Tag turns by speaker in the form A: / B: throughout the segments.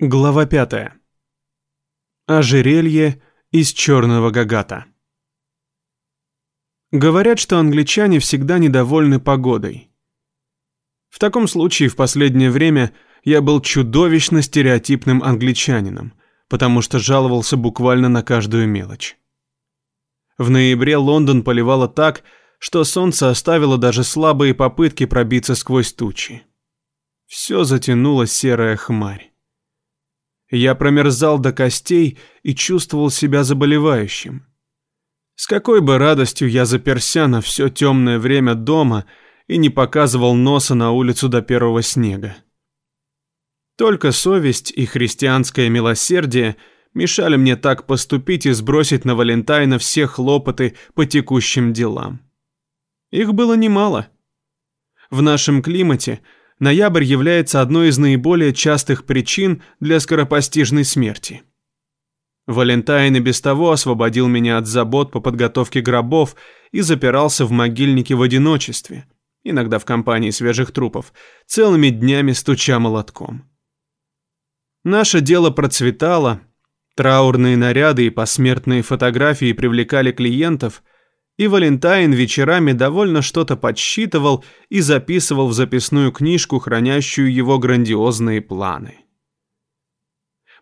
A: Глава пятая. Ожерелье из черного гагата. Говорят, что англичане всегда недовольны погодой. В таком случае в последнее время я был чудовищно стереотипным англичанином, потому что жаловался буквально на каждую мелочь. В ноябре Лондон поливало так, что солнце оставило даже слабые попытки пробиться сквозь тучи. Все затянула серая хмарь. Я промерзал до костей и чувствовал себя заболевающим. С какой бы радостью я заперся на все темное время дома и не показывал носа на улицу до первого снега. Только совесть и христианское милосердие мешали мне так поступить и сбросить на Валентайна все хлопоты по текущим делам. Их было немало. В нашем климате – ноябрь является одной из наиболее частых причин для скоропостижной смерти. Валентайн и без того освободил меня от забот по подготовке гробов и запирался в могильнике в одиночестве, иногда в компании свежих трупов, целыми днями стуча молотком. Наше дело процветало, траурные наряды и посмертные фотографии привлекали клиентов – и Валентайн вечерами довольно что-то подсчитывал и записывал в записную книжку, хранящую его грандиозные планы.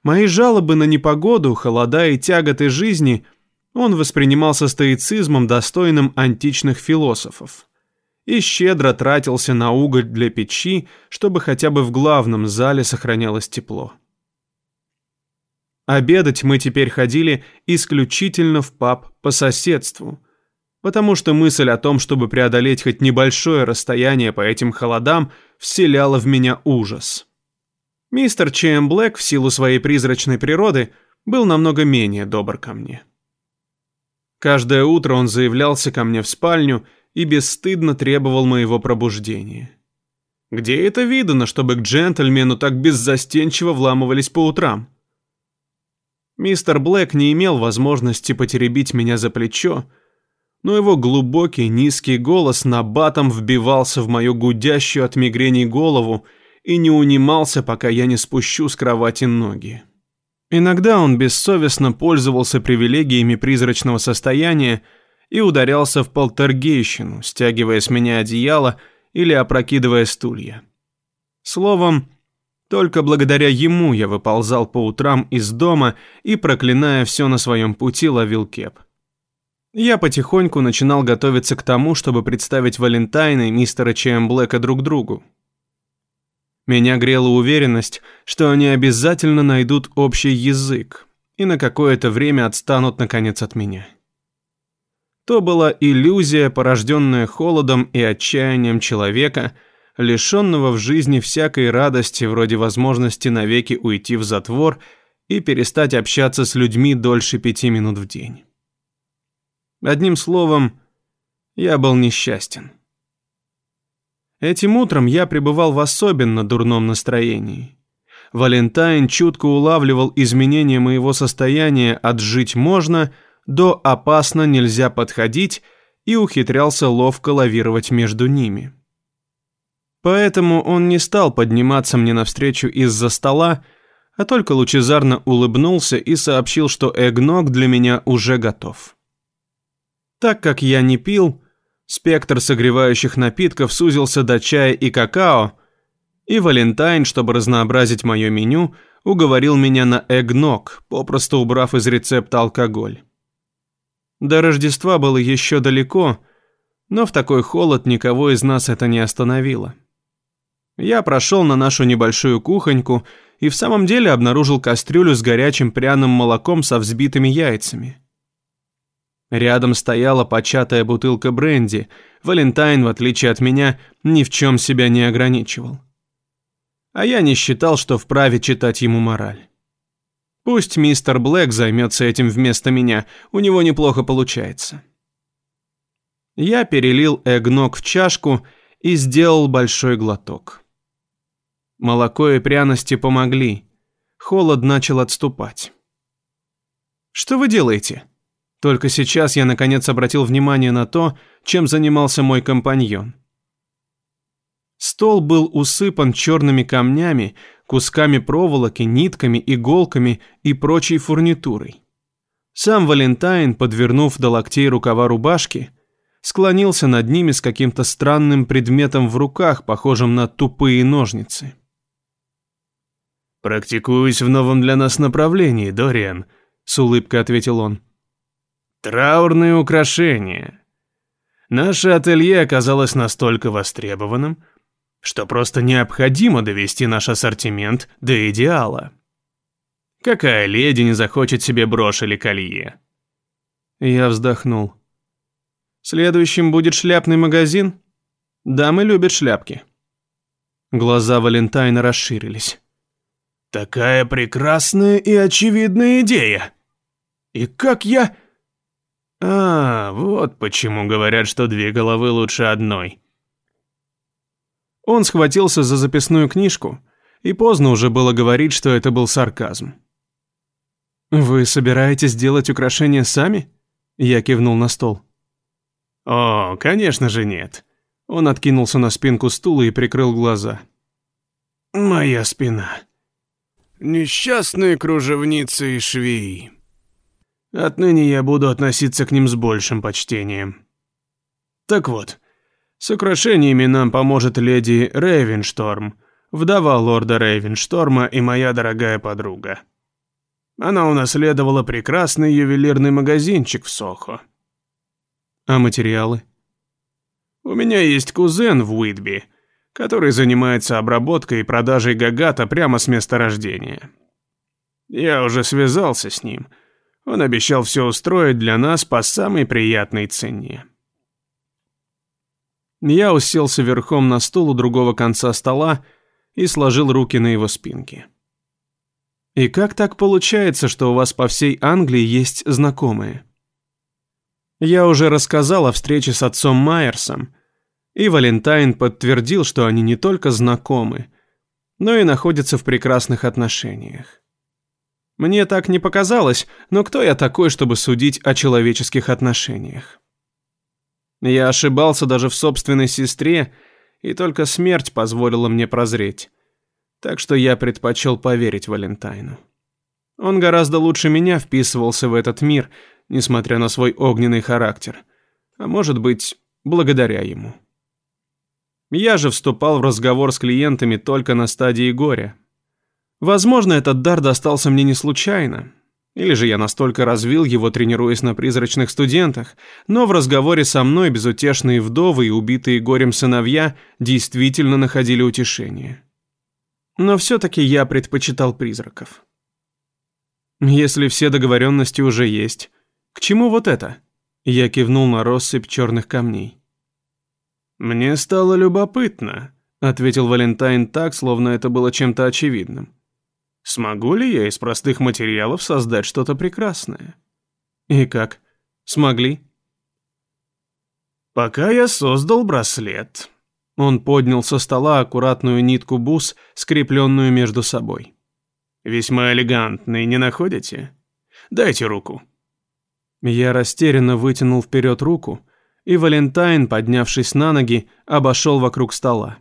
A: Мои жалобы на непогоду, холода и тяготы жизни он воспринимал со стоицизмом, достойным античных философов, и щедро тратился на уголь для печи, чтобы хотя бы в главном зале сохранялось тепло. Обедать мы теперь ходили исключительно в паб по соседству – потому что мысль о том, чтобы преодолеть хоть небольшое расстояние по этим холодам, вселяла в меня ужас. Мистер Чэм Блэк в силу своей призрачной природы был намного менее добр ко мне. Каждое утро он заявлялся ко мне в спальню и бесстыдно требовал моего пробуждения. Где это видано, чтобы к джентльмену так беззастенчиво вламывались по утрам? Мистер Блэк не имел возможности потеребить меня за плечо, но его глубокий низкий голос на батом вбивался в мою гудящую от мигрени голову и не унимался, пока я не спущу с кровати ноги. Иногда он бессовестно пользовался привилегиями призрачного состояния и ударялся в полтергейщину, стягивая с меня одеяло или опрокидывая стулья. Словом, только благодаря ему я выползал по утрам из дома и, проклиная все на своем пути, ловил кеп. Я потихоньку начинал готовиться к тому, чтобы представить Валентайна и мистера Чем Блэка друг другу. Меня грела уверенность, что они обязательно найдут общий язык и на какое-то время отстанут наконец от меня. То была иллюзия, порожденная холодом и отчаянием человека, лишенного в жизни всякой радости вроде возможности навеки уйти в затвор и перестать общаться с людьми дольше пяти минут в день. Одним словом, я был несчастен. Этим утром я пребывал в особенно дурном настроении. Валентайн чутко улавливал изменения моего состояния от «жить можно» до «опасно нельзя подходить» и ухитрялся ловко лавировать между ними. Поэтому он не стал подниматься мне навстречу из-за стола, а только лучезарно улыбнулся и сообщил, что эгног для меня уже готов. Так как я не пил, спектр согревающих напитков сузился до чая и какао, и Валентайн, чтобы разнообразить мое меню, уговорил меня на эгног, попросту убрав из рецепта алкоголь. До Рождества было еще далеко, но в такой холод никого из нас это не остановило. Я прошел на нашу небольшую кухоньку и в самом деле обнаружил кастрюлю с горячим пряным молоком со взбитыми яйцами. Рядом стояла початая бутылка бренди. Валентайн, в отличие от меня, ни в чем себя не ограничивал. А я не считал, что вправе читать ему мораль. Пусть мистер Блэк займется этим вместо меня, у него неплохо получается. Я перелил эгног в чашку и сделал большой глоток. Молоко и пряности помогли. Холод начал отступать. «Что вы делаете?» Только сейчас я наконец обратил внимание на то, чем занимался мой компаньон. Стол был усыпан черными камнями, кусками проволоки, нитками, иголками и прочей фурнитурой. Сам Валентайн, подвернув до локтей рукава рубашки, склонился над ними с каким-то странным предметом в руках, похожим на тупые ножницы.
B: «Практикуюсь в новом для нас направлении, Дориан», — с улыбкой ответил он. «Траурные украшения. Наше ателье оказалось настолько востребованным, что просто необходимо довести наш ассортимент до идеала. Какая леди не захочет себе брошь или колье?»
A: Я вздохнул. «Следующим будет шляпный магазин? Дамы любят шляпки». Глаза Валентайна расширились.
B: Такая прекрасная и очевидная идея. И как я... А, вот почему говорят, что две головы лучше одной.
A: Он схватился за записную книжку, и поздно уже было говорить, что это был сарказм. «Вы собираетесь делать украшения сами?» Я кивнул на стол.
B: «О, конечно же нет».
A: Он откинулся на спинку стула и прикрыл глаза.
B: «Моя спина». Несчастные кружевницы и швеи. Отныне я буду относиться к ним с большим почтением. Так вот, с украшениями нам поможет леди Рейвеншторм, вдова лорда Рейвеншторма и моя дорогая подруга. Она унаследовала прекрасный ювелирный магазинчик в Сохо.
A: А материалы?
B: У меня есть кузен в Уитби, который занимается обработкой и продажей гагата прямо с места рождения. Я уже связался с ним. Он обещал все устроить для нас по самой приятной цене.
A: Я уселся верхом на стул у другого конца стола и сложил руки на его спинке. «И как так получается, что у вас по всей Англии есть знакомые?» Я уже рассказал о встрече с отцом Майерсом, и Валентайн подтвердил, что они не только знакомы, но и находятся в прекрасных отношениях. Мне так не показалось, но кто я такой, чтобы судить о человеческих отношениях? Я ошибался даже в собственной сестре, и только смерть позволила мне прозреть. Так что я предпочел поверить Валентайну. Он гораздо лучше меня вписывался в этот мир, несмотря на свой огненный характер. А может быть, благодаря ему. Я же вступал в разговор с клиентами только на стадии горя. Возможно, этот дар достался мне не случайно. Или же я настолько развил его, тренируясь на призрачных студентах, но в разговоре со мной безутешные вдовы и убитые горем сыновья действительно находили утешение. Но все-таки я предпочитал призраков. Если все договоренности уже есть, к чему вот это? Я кивнул на россыпь черных камней.
B: «Мне стало любопытно», — ответил Валентайн так, словно это было чем-то очевидным. «Смогу ли я из простых материалов создать что-то прекрасное?»
A: «И как? Смогли?»
B: «Пока я создал браслет».
A: Он поднял со стола аккуратную нитку бус, скрепленную между собой.
B: «Весьма элегантный, не находите? Дайте руку».
A: Я растерянно вытянул вперед руку, и Валентайн, поднявшись на ноги, обошел вокруг стола.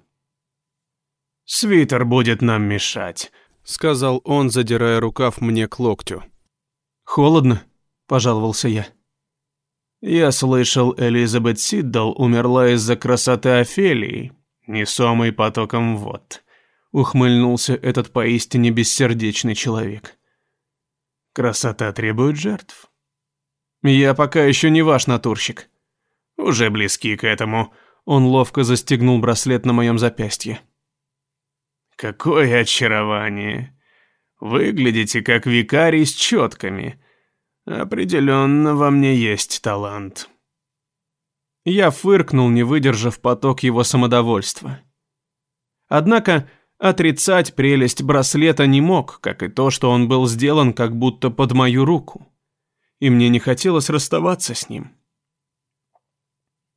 B: «Свитер будет нам мешать», — сказал он, задирая рукав мне к локтю.
A: «Холодно», — пожаловался я.
B: «Я слышал, Элизабет Сиддл умерла из-за красоты Офелии, несомой потоком вод», — ухмыльнулся этот поистине бессердечный человек. «Красота требует жертв».
A: «Я пока еще не ваш натурщик»,
B: уже близки к этому.
A: Он ловко застегнул браслет на моем запястье.
B: Какое очарование. Выглядите как викарий с четками. Определенно во мне есть талант.
A: Я фыркнул, не выдержав поток его самодовольства. Однако отрицать прелесть браслета не мог, как и то, что он был сделан как будто под мою руку. И мне не хотелось расставаться с ним.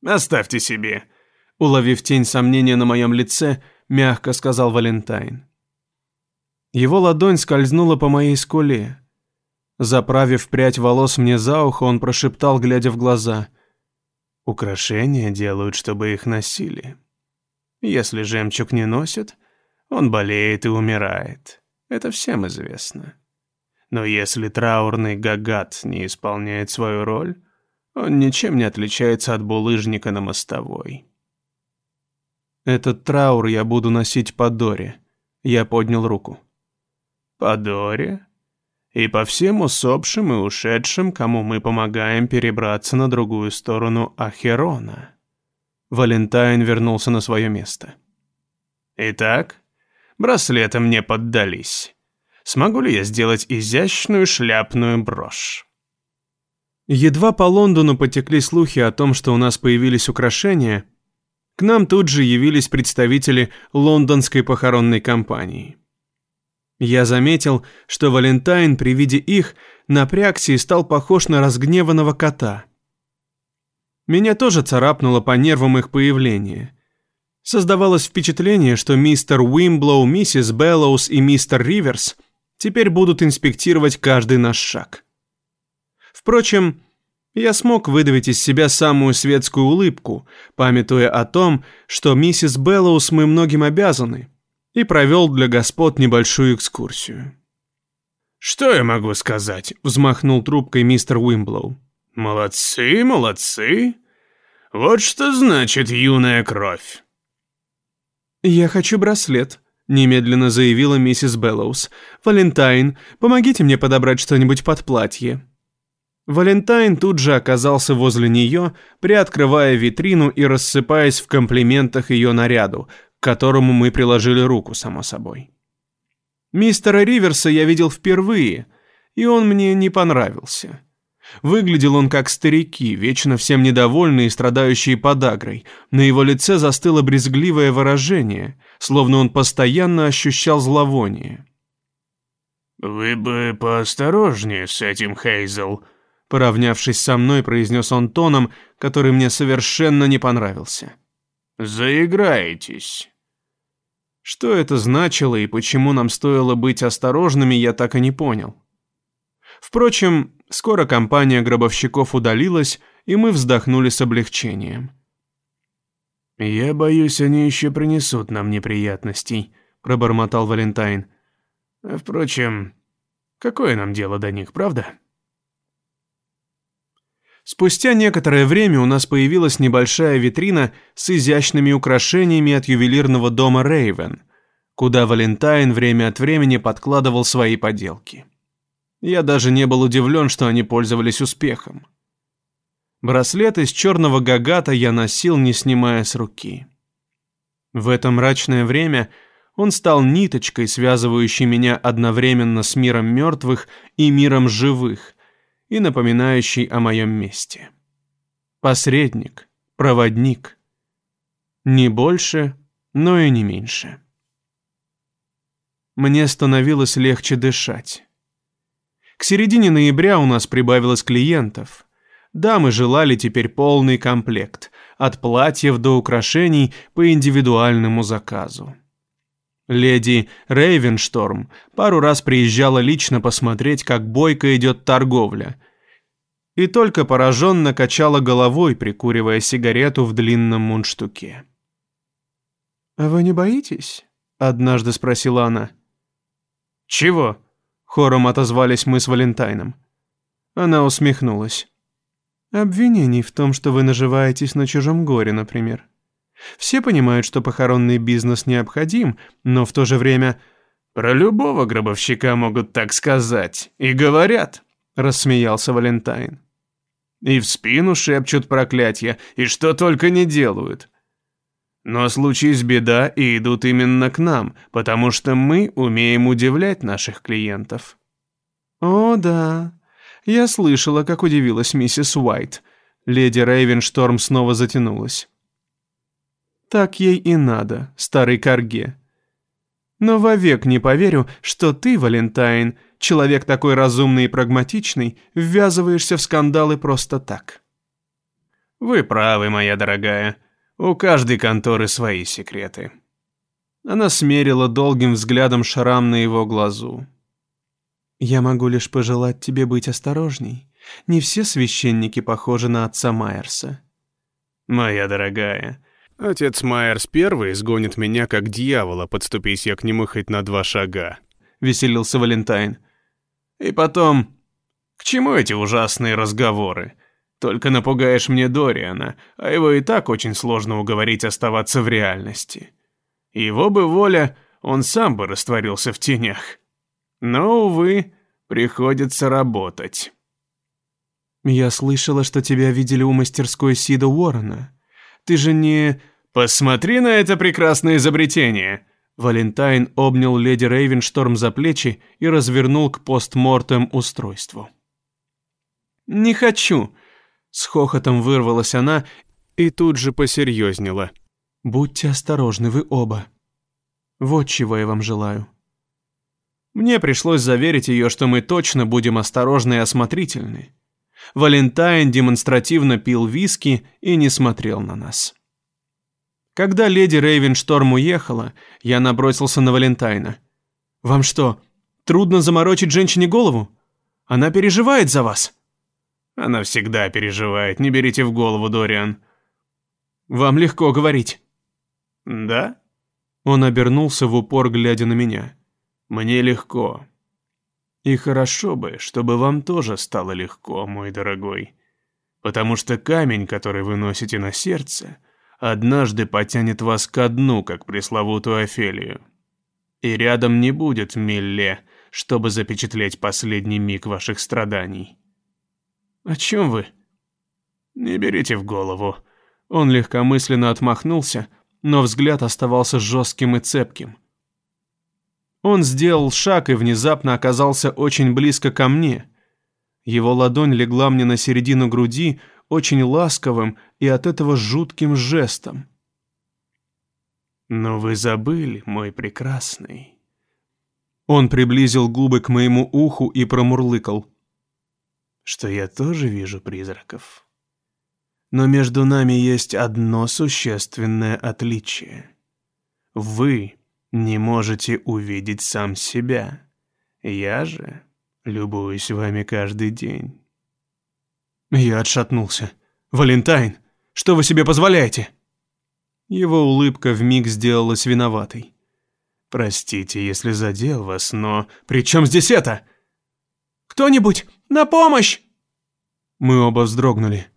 B: Оставьте себе», —
A: уловив тень сомнения на моем лице, мягко сказал Валентайн. Его ладонь скользнула по моей скуле. Заправив прядь волос мне за ухо, он прошептал, глядя в глаза. «Украшения делают, чтобы их носили. Если жемчуг не носят,
B: Он болеет и умирает. Это всем известно. Но если траурный гагат не исполняет свою роль, он ничем не отличается от булыжника на мостовой.
A: Этот траур я буду носить по Доре. Я поднял руку.
B: По Доре? И по всем усопшим и ушедшим, кому мы помогаем перебраться на другую сторону Ахерона.
A: Валентайн вернулся на свое место.
B: Итак, браслеты мне поддались. Смогу ли я сделать изящную шляпную брошь?
A: Едва по Лондону потекли слухи о том, что у нас появились украшения, к нам тут же явились представители лондонской похоронной компании. Я заметил, что Валентайн при виде их напрягся и стал похож на разгневанного кота. Меня тоже царапнуло по нервам их появления. Создавалось впечатление, что мистер Уимблоу, миссис Беллоус и мистер Риверс теперь будут инспектировать каждый наш шаг. Впрочем, я смог выдавить из себя самую светскую улыбку, памятуя о том, что миссис Беллоус мы многим обязаны, и провел для господ небольшую экскурсию.
B: «Что я могу сказать?» – взмахнул трубкой мистер Уимблоу. «Молодцы, молодцы! Вот что значит юная кровь!»
A: «Я хочу браслет», — немедленно заявила миссис Беллоус. «Валентайн, помогите мне подобрать что-нибудь под платье». Валентайн тут же оказался возле нее, приоткрывая витрину и рассыпаясь в комплиментах ее наряду, к которому мы приложили руку, само собой. Мистера Риверса я видел впервые, и он мне не понравился. Выглядел он как старики, вечно всем недовольные и страдающие подагрой. На его лице застыло брезгливое выражение, словно он постоянно ощущал зловоние.
B: «Вы бы поосторожнее с этим, Хейзел»,
A: Поравнявшись со мной, произнес он тоном, который мне совершенно не понравился.
B: «Заиграетесь».
A: Что это значило и почему нам стоило быть осторожными, я так и не понял. Впрочем, скоро компания гробовщиков удалилась, и мы вздохнули с облегчением.
B: «Я боюсь, они еще принесут нам неприятностей», — пробормотал Валентайн. «Впрочем, какое нам дело до них, правда?»
A: Спустя некоторое время у нас появилась небольшая витрина с изящными украшениями от ювелирного дома Рейвен, куда Валентайн время от времени подкладывал свои поделки. Я даже не был удивлен, что они пользовались успехом. Браслет из черного гагата я носил, не снимая с руки. В это мрачное время он стал ниточкой, связывающей меня одновременно с миром мертвых и миром живых, и напоминающий о моем месте. Посредник, проводник. Не больше, но и не меньше. Мне становилось легче дышать. К середине ноября у нас прибавилось клиентов. Дамы желали теперь полный комплект, от платьев до украшений по индивидуальному заказу. Леди Рейвеншторм пару раз приезжала лично посмотреть, как бойко идет торговля, и только пораженно качала головой, прикуривая сигарету в длинном мундштуке. «А вы не боитесь?» — однажды спросила она.
B: «Чего?» — хором отозвались мы с Валентайном.
A: Она усмехнулась. «Обвинений в том, что вы наживаетесь на чужом горе, например». Все понимают, что похоронный бизнес необходим, но в то же время...
B: «Про любого гробовщика могут так сказать. И говорят», — рассмеялся Валентайн. «И в спину шепчут проклятия, и что только не делают. Но случись беда, и идут именно к нам, потому что мы умеем удивлять наших клиентов».
A: «О, да. Я слышала, как удивилась миссис Уайт». Леди Рейвеншторм снова затянулась. Так ей и надо, старый корге. Но вовек не поверю, что ты, Валентайн, человек такой разумный и прагматичный, ввязываешься в скандалы просто так.
B: Вы правы, моя дорогая. У каждой конторы свои секреты.
A: Она смерила долгим взглядом шрам на его глазу. «Я могу лишь пожелать тебе быть осторожней. Не все священники похожи на отца Майерса».
B: «Моя дорогая, Отец Майерс первый сгонит меня как дьявола, подступись я к нему хоть на два шага», — веселился Валентайн. «И потом, к чему эти ужасные разговоры? Только напугаешь мне Дориана, а его и так очень сложно уговорить оставаться в реальности. Его бы воля, он сам бы растворился в тенях. Но, увы, приходится работать».
A: «Я слышала, что тебя видели у мастерской Сида Уоррена. Ты же не...»
B: «Посмотри на это прекрасное изобретение!»
A: Валентайн обнял леди Рейвеншторм за плечи и развернул к постмортем устройству.
B: «Не хочу!» С хохотом вырвалась она и тут же посерьезнела.
A: «Будьте осторожны, вы оба. Вот чего я вам желаю».
B: Мне пришлось заверить ее, что мы точно будем осторожны и осмотрительны. Валентайн демонстративно пил виски и не смотрел на нас. Когда леди Рейвеншторм уехала, я набросился на Валентайна. «Вам что, трудно заморочить женщине голову? Она переживает за вас». «Она всегда переживает, не берите в голову, Дориан». «Вам легко говорить». «Да?» Он обернулся в упор, глядя на меня. «Мне легко. И хорошо бы, чтобы вам тоже стало легко, мой дорогой. Потому что камень, который вы носите на сердце, однажды потянет вас ко дну, как пресловутую Офелию. И рядом не будет Милле, чтобы запечатлеть последний миг ваших страданий. О чем вы? Не берите в голову. Он легкомысленно отмахнулся, но взгляд оставался жестким и цепким. Он сделал шаг и внезапно оказался очень близко ко мне. Его ладонь легла мне на середину груди, очень ласковым и от этого жутким жестом. «Но вы забыли, мой прекрасный». Он приблизил губы к моему уху и промурлыкал. «Что я тоже вижу призраков. Но между нами есть одно существенное отличие. Вы не можете увидеть сам себя. Я же любуюсь вами каждый день». Я отшатнулся. «Валентайн, что вы себе позволяете?» Его улыбка вмиг сделалась виноватой. «Простите, если задел вас, но... При чем здесь это?» «Кто-нибудь, на помощь!» Мы оба вздрогнули.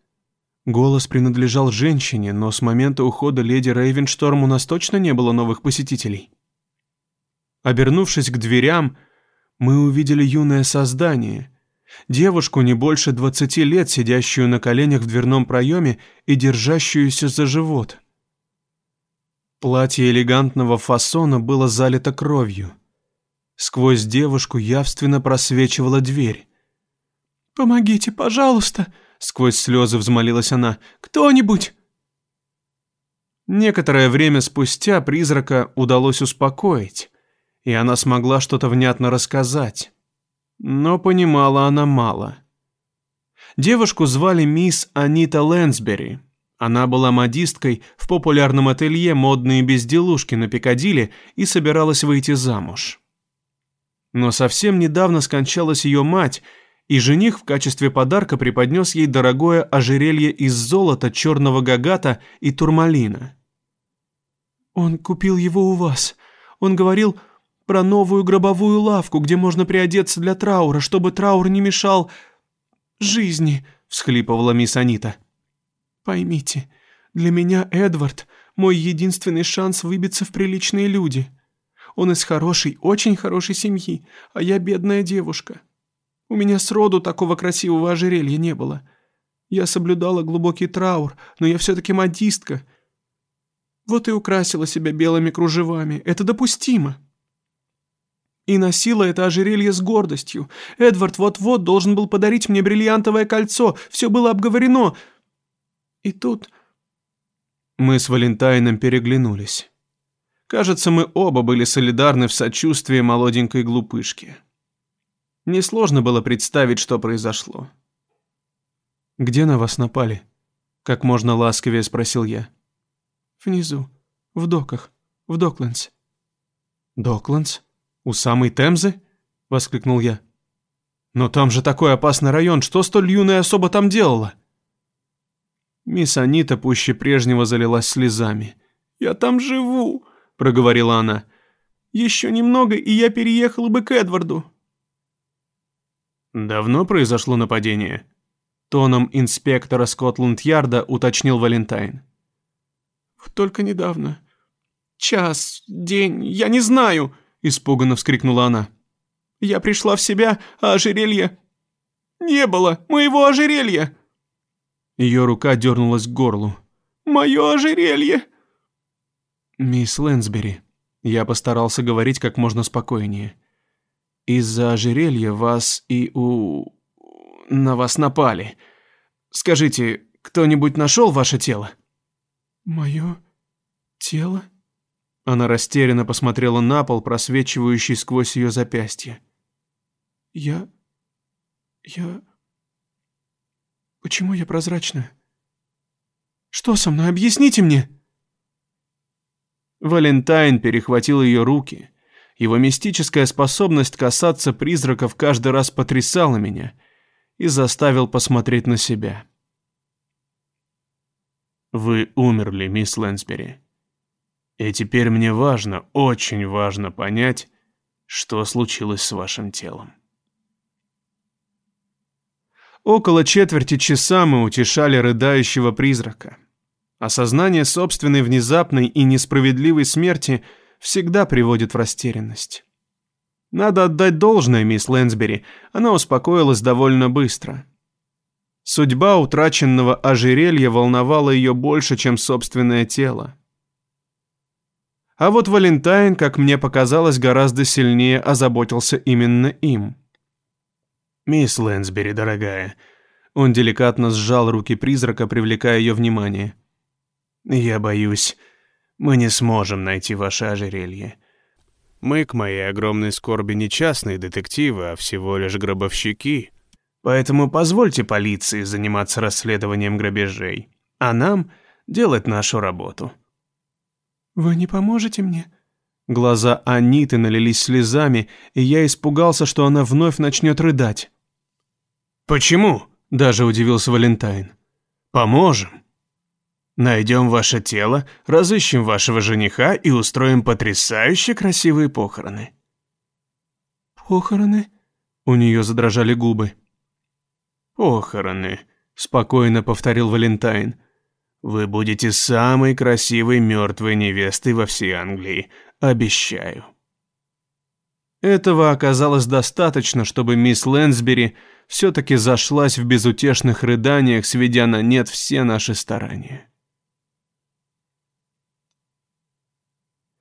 B: Голос принадлежал женщине, но с момента ухода леди Рейвеншторм у нас точно не было новых посетителей. Обернувшись к дверям, мы увидели юное создание — Девушку не больше двадцати лет, сидящую на коленях в дверном проеме и держащуюся за живот. Платье элегантного фасона было залито кровью. Сквозь девушку явственно просвечивала дверь. «Помогите, пожалуйста!» — сквозь слезы взмолилась она. «Кто-нибудь!» Некоторое время спустя призрака удалось успокоить, и она смогла что-то внятно рассказать но понимала она мало. Девушку звали мисс Анита Лэнсбери. Она была модисткой в популярном ателье «Модные безделушки» на Пикадилли и собиралась выйти замуж. Но совсем недавно скончалась ее мать, и жених в качестве подарка преподнес ей дорогое ожерелье из золота, черного гагата и турмалина. «Он купил его у вас. Он говорил, про новую гробовую лавку, где можно приодеться для траура, чтобы траур не мешал жизни», — всхлипывала мисс Анита. «Поймите, для меня Эдвард — мой единственный шанс выбиться в приличные люди. Он из хорошей, очень хорошей семьи, а я бедная девушка. У меня сроду такого красивого ожерелья не было. Я соблюдала глубокий траур, но я все-таки модистка. Вот и украсила себя белыми кружевами. Это допустимо» и носила это ожерелье с гордостью. Эдвард вот-вот должен был подарить мне бриллиантовое кольцо, все было обговорено. И тут... Мы с Валентайном переглянулись. Кажется, мы оба были солидарны в сочувствии молоденькой глупышки. Несложно было представить, что произошло. «Где на вас напали?» — как можно ласковее спросил я. «Внизу, в доках, в Доклендс». «Доклендс?» «У самой Темзы?» — воскликнул я. «Но там же такой опасный район, что столь юная особа там делала?»
A: Мисс Анита пуще прежнего залилась слезами. «Я там живу», — проговорила она. «Еще немного, и я переехала бы к Эдварду».
B: «Давно произошло нападение?»
A: Тоном инспектора Скотланд-Ярда уточнил Валентайн.
C: «Только недавно. Час, день, я не знаю», — испуганно вскрикнула она. «Я пришла в себя, а ожерелье... Не было моего ожерелья!»
A: Ее рука дернулась к горлу.
C: «Мое ожерелье!»
A: «Мисс Лэнсбери», я постарался говорить как можно спокойнее. «Из-за ожерелья вас и у... на вас напали. Скажите, кто-нибудь нашел ваше тело?»
C: «Мое тело?»
A: Она растерянно посмотрела на пол, просвечивающий сквозь ее запястье.
C: «Я... я... Почему я прозрачная? Что со мной? Объясните мне!»
A: Валентайн перехватил ее руки. Его мистическая способность касаться призраков каждый раз потрясала меня и заставил посмотреть на себя. «Вы умерли, мисс Лэнсбери. И теперь мне важно, очень важно понять, что случилось с вашим телом». Около четверти часа мы утешали рыдающего призрака. Осознание собственной внезапной и несправедливой смерти всегда приводит в растерянность. Надо отдать должное мисс Лэнсбери, она успокоилась довольно быстро. Судьба утраченного ожерелья волновала ее больше, чем собственное тело. А вот Валентайн, как мне показалось, гораздо сильнее озаботился именно им. «Мисс Лэнсбери, дорогая», он деликатно сжал руки призрака, привлекая ее внимание. «Я боюсь, мы не сможем найти ваше ожерелье. Мы, к моей огромной скорби, не частные детективы, а всего лишь гробовщики. Поэтому позвольте полиции заниматься расследованием грабежей, а нам делать нашу работу».
C: «Вы не поможете мне?»
A: Глаза Аниты налились слезами, и я испугался, что она вновь начнет рыдать.
B: «Почему?» – даже удивился Валентайн. «Поможем. Найдем ваше тело, разыщем вашего жениха и устроим потрясающе красивые похороны».
C: «Похороны?»
A: У нее задрожали губы.
B: «Похороны», — спокойно повторил Валентайн. «Вы будете самой красивой мертвой невестой во всей Англии, обещаю».
A: Этого оказалось достаточно, чтобы мисс Лэнсбери все-таки зашлась в безутешных рыданиях, сведя на нет все наши старания.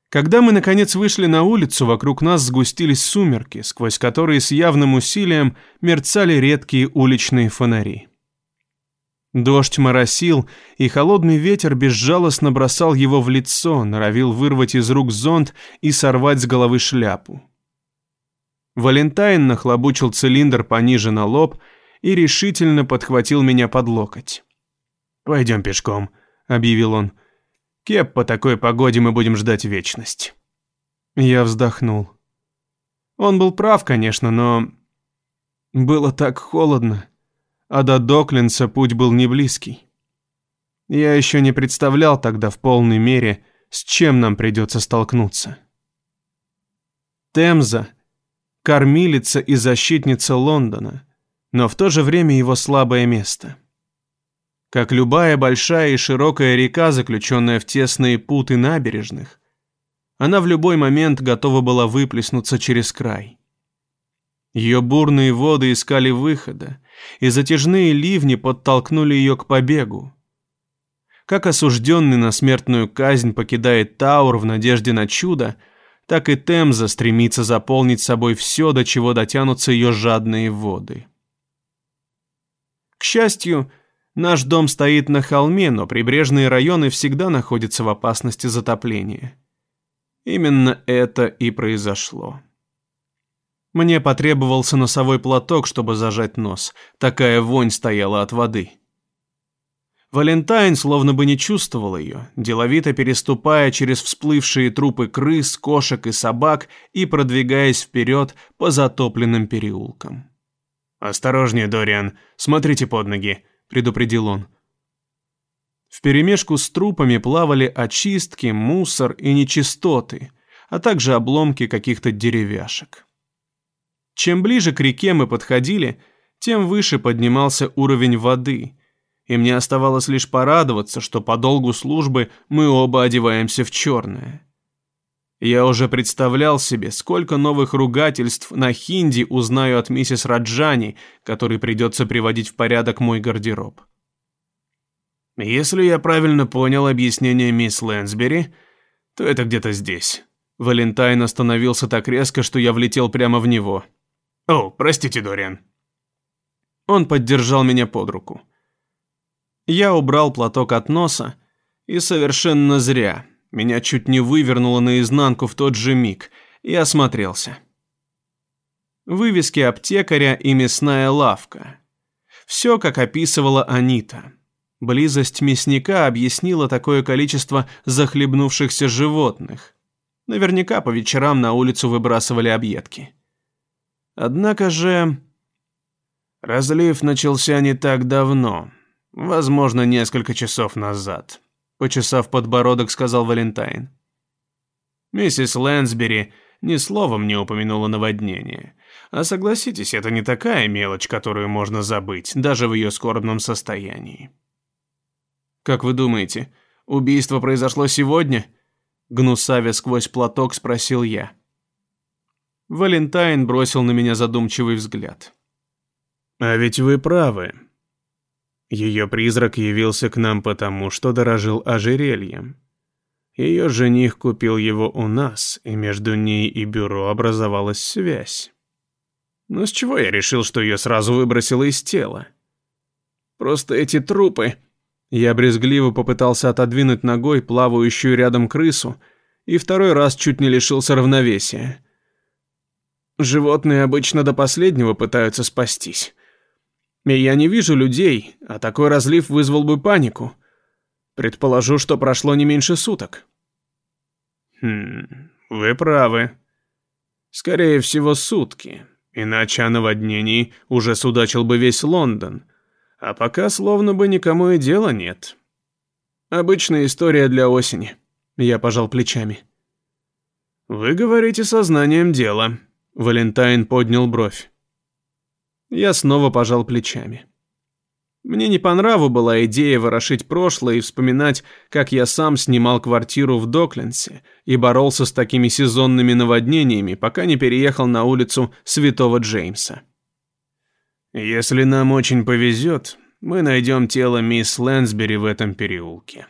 A: Когда мы, наконец, вышли на улицу, вокруг нас сгустились сумерки, сквозь которые с явным усилием мерцали редкие уличные фонари. Дождь моросил, и холодный ветер безжалостно бросал его в лицо, норовил вырвать из рук зонт и сорвать с головы шляпу. Валентайн нахлобучил цилиндр пониже на лоб и решительно подхватил меня под локоть.
B: «Пойдем пешком», — объявил он.
A: Кеп, по такой погоде мы будем ждать вечность. Я вздохнул. Он был прав, конечно, но... Было так холодно, а до Доклинса путь был не близкий. Я еще не представлял тогда в полной мере, с чем нам придется столкнуться. Темза — кормилица и защитница Лондона, но в то же время его слабое место — как любая большая и широкая река, заключенная в тесные путы набережных, она в любой момент готова была выплеснуться через край. Ее бурные воды искали выхода, и затяжные ливни подтолкнули ее к побегу. Как осужденный на смертную казнь покидает Таур в надежде на чудо, так и Темза стремится заполнить собой все, до чего дотянутся ее жадные воды. К счастью, Наш дом стоит на холме, но прибрежные районы всегда находятся в опасности затопления. Именно это и произошло. Мне потребовался носовой платок, чтобы зажать нос. Такая вонь стояла от воды. Валентайн словно бы не чувствовал ее, деловито переступая через всплывшие трупы крыс, кошек и собак и продвигаясь вперед по затопленным переулкам.
B: «Осторожнее, Дориан, смотрите под ноги», — предупредил он.
A: Вперемешку с трупами плавали очистки, мусор и нечистоты, а также обломки каких-то деревяшек. Чем ближе к реке мы подходили, тем выше поднимался уровень воды, и мне оставалось лишь порадоваться, что по долгу службы мы оба одеваемся в черное. Я уже представлял себе, сколько новых ругательств на хинди узнаю от миссис Раджани, который придется приводить в порядок мой гардероб.
B: Если я правильно понял объяснение мисс Лэнсбери, то это где-то здесь.
A: Валентайн остановился так резко, что я влетел прямо в него.
B: «О, простите, Дориан».
A: Он поддержал меня под руку. Я убрал платок от носа, и совершенно зря. Меня чуть не вывернуло наизнанку в тот же миг, и осмотрелся. Вывески аптекаря и мясная лавка. Все, как описывала Анита. Близость мясника объяснила такое количество захлебнувшихся животных. Наверняка по вечерам на улицу выбрасывали объедки. Однако же... Разлив начался не так давно, возможно, несколько часов назад, почесав подбородок, сказал Валентайн. Миссис Лэнсбери ни словом не упомянула наводнение. А согласитесь, это не такая мелочь, которую можно забыть, даже в ее скорбном состоянии. «Как вы думаете, убийство произошло сегодня?» Гнусавя сквозь платок спросил я. Валентайн бросил на меня задумчивый взгляд.
B: «А ведь вы правы. Ее призрак явился к нам потому, что дорожил ожерельем. Ее жених купил его у нас, и между ней и бюро образовалась связь. Но с чего я решил, что ее сразу выбросило из тела? Просто эти трупы...» Я брезгливо попытался отодвинуть ногой плавающую рядом крысу и второй раз чуть не лишился равновесия. Животные обычно до последнего пытаются спастись. И я не вижу людей, а такой разлив вызвал бы панику. Предположу, что прошло не меньше суток. Хм, вы правы. Скорее всего, сутки. Иначе о наводнении уже судачил бы весь Лондон. А пока словно бы никому и дела нет. Обычная история для осени. Я пожал плечами. Вы говорите сознанием дела. Валентайн поднял бровь. Я снова пожал плечами. Мне не по нраву была идея ворошить прошлое и вспоминать, как я сам снимал квартиру в Докленсе и боролся с такими сезонными наводнениями, пока не переехал на улицу Святого Джеймса. Если нам очень повезет, мы найдем тело мисс Лэнсбери в этом переулке.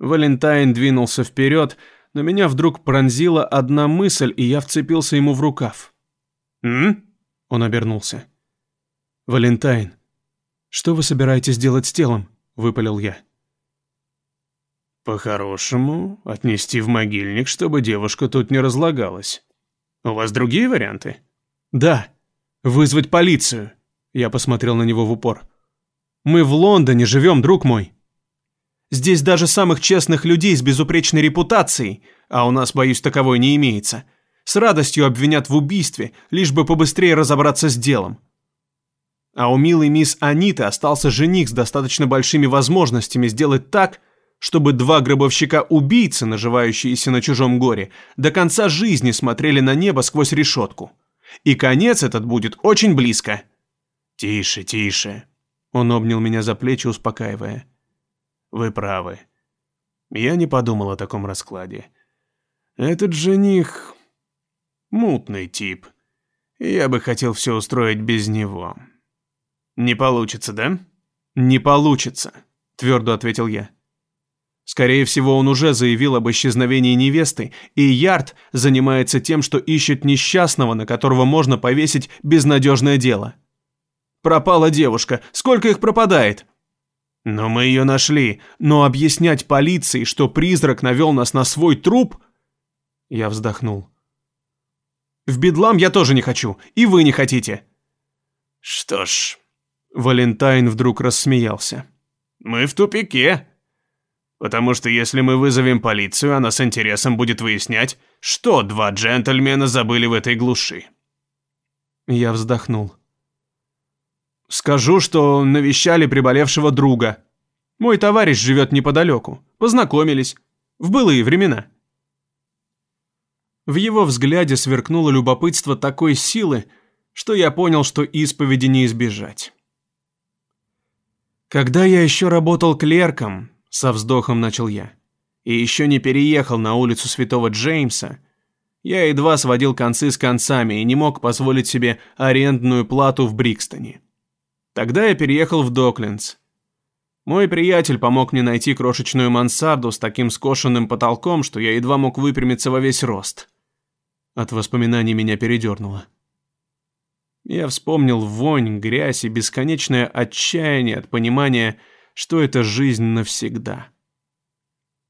B: Валентайн двинулся вперед, но меня вдруг пронзила одна мысль, и я вцепился ему в рукав. «М?» – он обернулся. «Валентайн, что вы собираетесь делать с телом?» – выпалил я. «По-хорошему, отнести в могильник, чтобы девушка тут не разлагалась. У вас другие варианты?» «Да, вызвать полицию», – я посмотрел на него в упор. «Мы в Лондоне живем, друг мой». Здесь даже самых честных людей с безупречной репутацией, а у нас, боюсь, таковой не имеется, с радостью обвинят в убийстве, лишь бы побыстрее разобраться с делом. А у милой мисс Аниты остался жених с достаточно большими возможностями сделать так, чтобы два гробовщика-убийцы, наживающиеся на чужом горе, до конца жизни смотрели на небо сквозь решетку. И конец этот будет очень близко. «Тише, тише», — он обнял меня за плечи, успокаивая. Вы правы. Я не подумал о таком раскладе. Этот жених... мутный тип. Я бы хотел все устроить без него. Не получится, да? Не получится, твердо ответил я. Скорее всего, он уже заявил об исчезновении невесты, и Ярд занимается тем, что ищет несчастного, на которого можно повесить безнадежное дело. Пропала девушка. Сколько их пропадает? Но мы ее нашли, но объяснять полиции, что призрак навел нас на свой труп... Я вздохнул. В бедлам я тоже не хочу, и вы не хотите. Что ж... Валентайн вдруг рассмеялся. Мы в тупике. Потому что если мы вызовем полицию, она с интересом будет выяснять, что два джентльмена забыли в этой глуши. Я вздохнул. Скажу, что навещали приболевшего друга.
A: Мой товарищ живет неподалеку. Познакомились. В былые времена». В его взгляде сверкнуло любопытство такой силы, что я понял, что исповеди не избежать. «Когда я еще работал клерком», — со вздохом начал я, «и еще не переехал на улицу Святого Джеймса, я едва сводил концы с концами и не мог позволить себе арендную плату в Брикстоне. Тогда я переехал в Доклендс. Мой приятель помог мне найти крошечную мансарду с таким скошенным потолком, что я едва мог выпрямиться во весь рост. От воспоминаний меня передернуло. Я вспомнил вонь, грязь и бесконечное отчаяние от понимания, что это жизнь навсегда.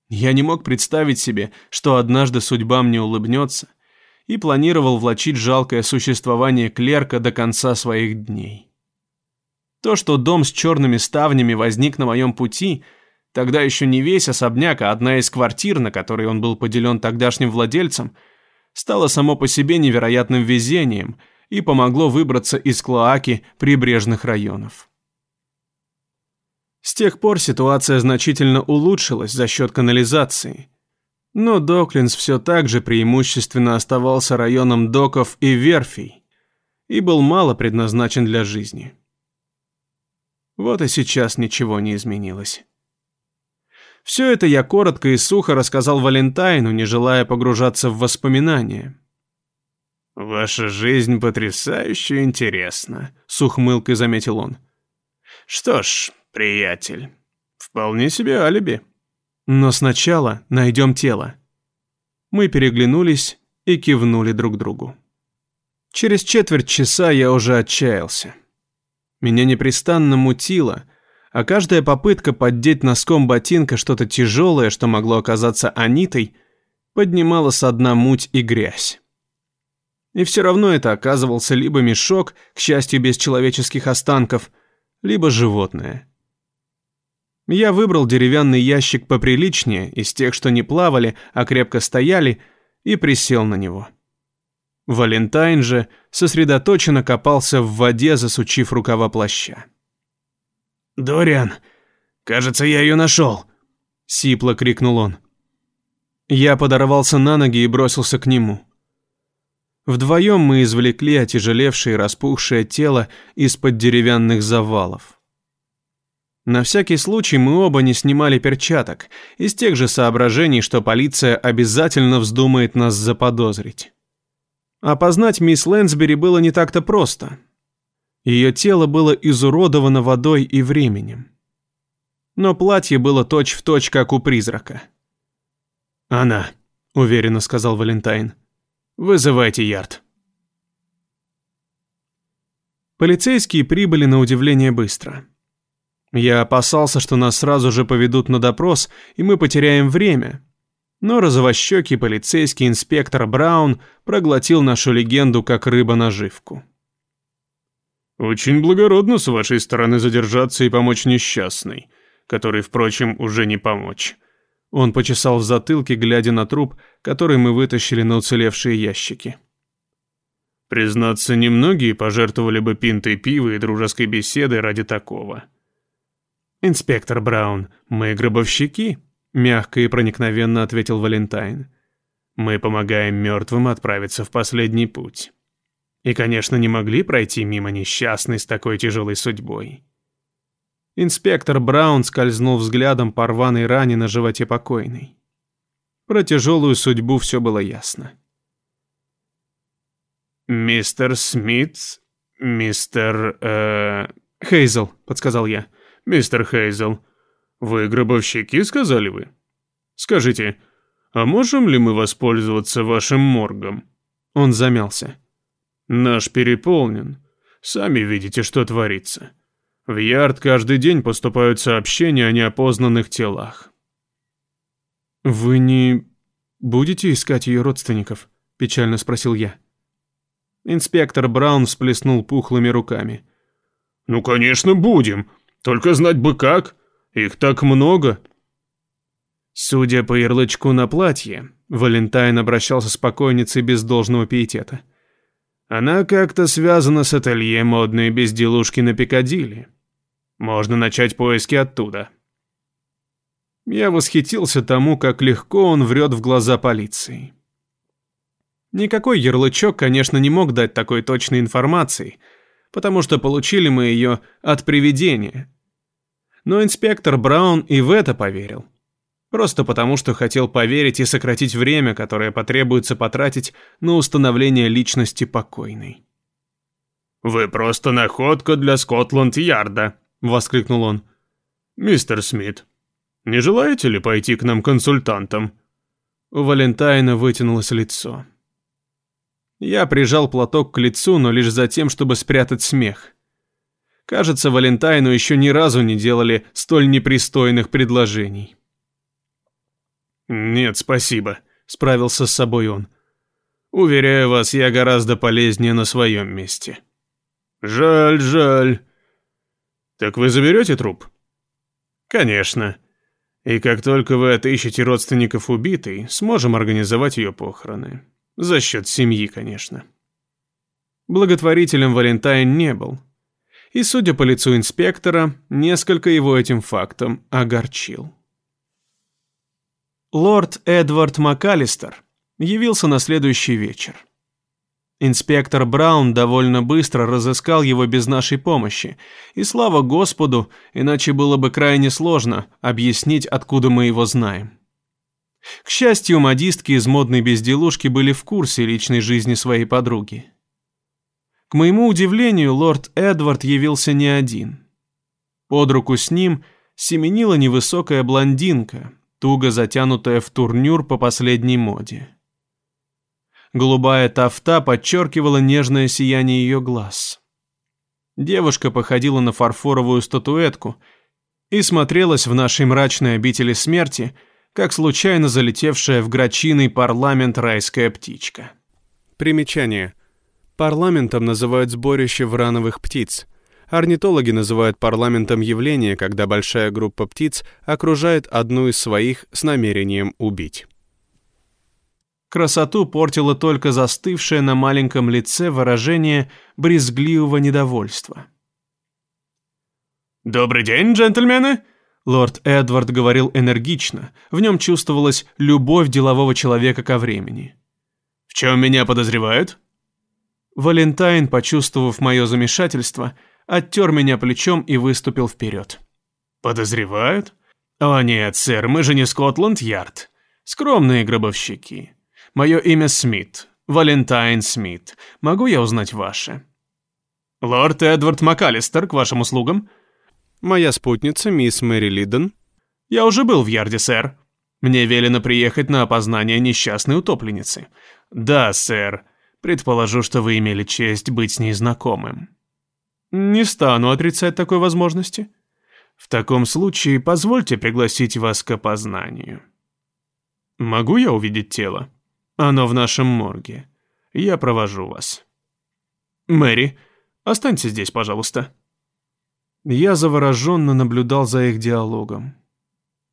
A: Я не мог представить себе, что однажды судьба мне улыбнется, и планировал влачить жалкое существование клерка до конца своих дней. То, что дом с черными ставнями возник на моем пути, тогда еще не весь особняк, а одна из квартир, на которой он был поделен тогдашним владельцем – стало само по себе невероятным везением и помогло выбраться из клоаки прибрежных районов. С тех пор ситуация значительно улучшилась за счет канализации. Но Доклинс все так же преимущественно оставался районом доков и верфей и был мало предназначен для жизни. Вот и сейчас ничего не изменилось. Все это я коротко и сухо рассказал Валентайну, не желая погружаться в воспоминания.
B: «Ваша жизнь потрясающе интересна», — с ухмылкой заметил он. «Что ж, приятель, вполне себе алиби.
A: Но сначала найдем тело». Мы переглянулись и кивнули друг другу. Через четверть часа я уже отчаялся. Меня непрестанно мутило — а каждая попытка поддеть носком ботинка что-то тяжелое, что могло оказаться анитой, поднимала со дна муть и грязь. И все равно это оказывался либо мешок, к счастью, без человеческих останков, либо животное. Я выбрал деревянный ящик поприличнее, из тех, что не плавали, а крепко стояли, и присел на него. Валентайн же сосредоточенно копался в воде, засучив рукава плаща.
B: «Дориан, кажется, я ее нашел!» — сипло крикнул он.
A: Я подорвался на ноги и бросился к нему. Вдвоем мы извлекли отяжелевшее и распухшее тело из-под деревянных завалов. На всякий случай мы оба не снимали перчаток, из тех же соображений, что полиция обязательно вздумает нас заподозрить. Опознать мисс Лэнсбери было не так-то просто. Ее тело было изуродовано водой и временем. Но платье было точь-в-точь, точь, как у призрака.
B: «Она», — уверенно сказал Валентайн. «Вызывайте Ярд».
A: Полицейские прибыли на удивление быстро. Я опасался, что нас сразу же поведут на допрос, и мы потеряем время. Но розовощекий полицейский инспектор Браун проглотил нашу легенду как рыба наживку.
B: «Очень благородно с вашей стороны задержаться и помочь несчастной, который, впрочем, уже не помочь».
A: Он почесал в затылке, глядя на труп, который мы вытащили на уцелевшие ящики.
B: Признаться, немногие пожертвовали бы пинтой пива и дружеской беседой ради такого.
A: «Инспектор Браун, мы гробовщики», — мягко и проникновенно ответил Валентайн.
B: «Мы помогаем мертвым отправиться в последний путь». И, конечно, не могли пройти мимо несчастной с такой тяжелой судьбой.
A: Инспектор Браун скользнул взглядом по рваной ране на животе покойной. Про тяжелую судьбу все было ясно.
B: «Мистер Смит, мистер... Э...
A: Хейзел», — подсказал я.
B: «Мистер Хейзел, вы гробовщики, сказали вы? Скажите, а можем ли мы воспользоваться вашим моргом?»
A: Он замялся.
B: Наш переполнен. Сами видите, что творится. В Ярд каждый день поступают сообщения о неопознанных телах.
A: «Вы не будете искать ее родственников?» – печально спросил я. Инспектор Браун всплеснул пухлыми руками.
B: «Ну, конечно, будем. Только знать бы как. Их так много».
A: Судя по ярлычку на платье, Валентайн обращался с покойницей без должного пиетета – она как-то связана с ателье модной безделушки на Пикадилли. Можно начать поиски оттуда. Я восхитился тому, как легко он врет в глаза полиции. Никакой ярлычок, конечно, не мог дать такой точной информации, потому что получили мы ее от привидения. Но инспектор Браун и в это поверил. Просто потому, что хотел поверить и сократить время, которое потребуется потратить на установление личности покойной.
B: «Вы просто находка для Скотланд-Ярда», — воскликнул он. «Мистер Смит, не желаете ли пойти к нам консультантом?»
A: У Валентайна вытянулось лицо. Я прижал платок к лицу, но лишь за тем, чтобы спрятать смех. Кажется, Валентайну еще ни разу не делали столь непристойных предложений.
B: «Нет, спасибо», — справился с собой он. «Уверяю вас, я гораздо полезнее на своем месте». «Жаль, жаль». «Так вы заберете труп?» «Конечно. И как только вы отыщете родственников убитой, сможем организовать ее похороны. За счет семьи, конечно.
A: Благотворителем Валентайн не был. И, судя по лицу инспектора, несколько его этим фактом огорчил. Лорд Эдвард МакАлистер явился на следующий вечер. Инспектор Браун довольно быстро разыскал его без нашей помощи, и слава Господу, иначе было бы крайне сложно объяснить, откуда мы его знаем. К счастью, модистки из модной безделушки были в курсе личной жизни своей подруги. К моему удивлению, лорд Эдвард явился не один. Под руку с ним семенила невысокая блондинка, туго затянутая в турнюр по последней моде. Голубая тафта подчеркивала нежное сияние ее глаз. Девушка походила на фарфоровую статуэтку и смотрелась в нашей мрачной обители смерти, как случайно залетевшая в грачиный парламент райская птичка. Примечание. Парламентом называют сборище врановых птиц. Орнитологи называют парламентом явление, когда большая группа птиц окружает одну из своих с намерением убить. Красоту портило только застывшее на маленьком лице выражение брезгливого недовольства.
B: «Добрый день, джентльмены!»
A: Лорд Эдвард говорил энергично, в нем чувствовалась любовь делового человека ко времени.
B: «В чем меня подозревают?»
A: Валентайн, почувствовав мое замешательство, оттер меня плечом и выступил вперед.
B: «Подозревают? О нет, сэр, мы же не Скотланд-Ярд. Скромные гробовщики. Мое имя Смит, Валентайн Смит. Могу я узнать ваше?»
A: «Лорд Эдвард МакАлистер, к вашим услугам». «Моя спутница, мисс Мэри Лидден». «Я уже был в Ярде, сэр. Мне велено приехать на опознание несчастной утопленницы».
B: «Да, сэр. Предположу, что вы имели честь быть с ней знакомым».
A: «Не стану отрицать такой возможности».
B: «В таком случае позвольте пригласить вас к опознанию».
A: «Могу я увидеть тело?» Оно в нашем морге. Я провожу вас. Мэри, останься здесь, пожалуйста. Я завороженно наблюдал за их диалогом.